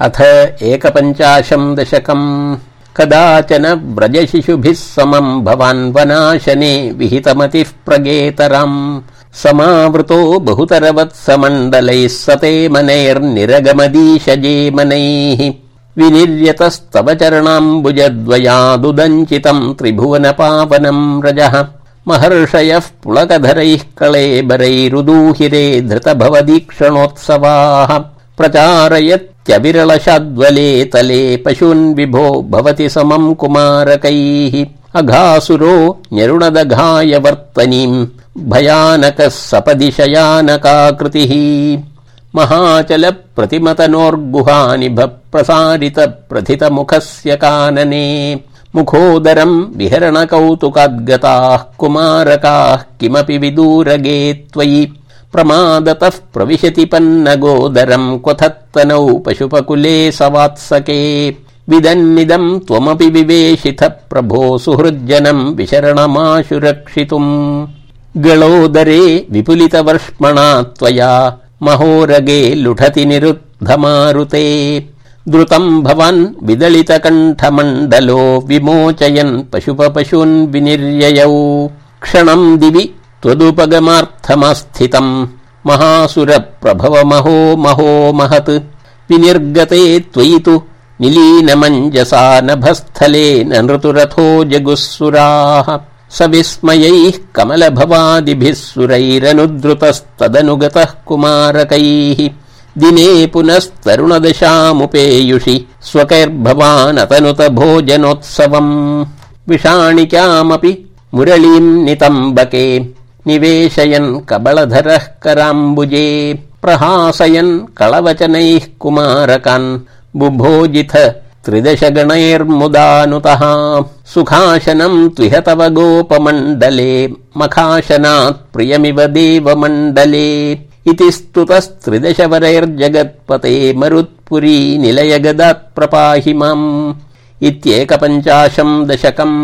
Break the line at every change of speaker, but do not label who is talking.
अथ एकपञ्चाशम् दशकम् कदाचन व्रजशिशुभिः समम् भवान् वनाशने विहितमतिः प्रगेतरम्। समावृतो बहुतरवत्समण्डलैः सते मनैर्निरगमदीशजेमनैः विनिर्यतस्तव चरणाम्बुजद्वयादुदञ्चितम् त्रिभुवन पावनम् रजः। महर्षयः पुलकधरैः कळेबरैरुदूहिरे धृत प्रचारयत्यविरलशाद्वले तले पशून् विभो भवति समम् कुमारकैः। अघासुरो न्यरुणदघाय वर्तनीम् भयानकः सपदि शयानकाकृतिः महाचल प्रतिमतनोर्गुहानिभ प्रसारित प्रथित मुखस्य कानने। मुखोदरम् विहरण कुमारकाः किमपि विदूरगे त्वयि प्रमादतः प्रविशति पन्न गोदरम् क्वथत्तनौ पशुपकुले सवात्सके। विदन्निदम् त्वमपि विवेशिथ प्रभो सुहृज्जनम् विशरणमाशु रक्षितुम् गलोदरे विपुलित वर्ष्मणा त्वया महोरगे लुठति निरुद्धमारुते। द्रुतम् भवन् विदलित कण्ठमण्डलो विमोचयन् पशुप पशून् विनिर्ययौ। क्षणम् दिवि त्वदुपगमार्थमस्थितम् महासुर प्रभव महो महो महत्। विनिर्गते त्वयि तु निलीनमञ्जसा नभस्थले न नृतुरथो जगुःसुराः। स विस्मयैः कमल भवादिभिः सुरैरनुद्रुतस्तदनुगतः कुमारकैः। दिने पुनस्तरुणदशामुपेयुषि स्वकैर्भवानतनुत भोजनोत्सवम् विषाणिक्यामपि मुरलीम् नितम्बके निवेशयन् कबलधरः कराम्बुजे प्रहासयन् कळवचनैः कुमारकान् बुभोजिथ त्रिदश गणैर्मुदानुतः सुखाशनम् त्विहतव गोपमण्डले मखाशनात् प्रियमिव देवमण्डले। इति स्तुतस्त्रिदश वरैर्जगत्पते मरुत्पुरी निलय गदात् प्रपाहि माम्। इत्येकपञ्चाशम् दशकम्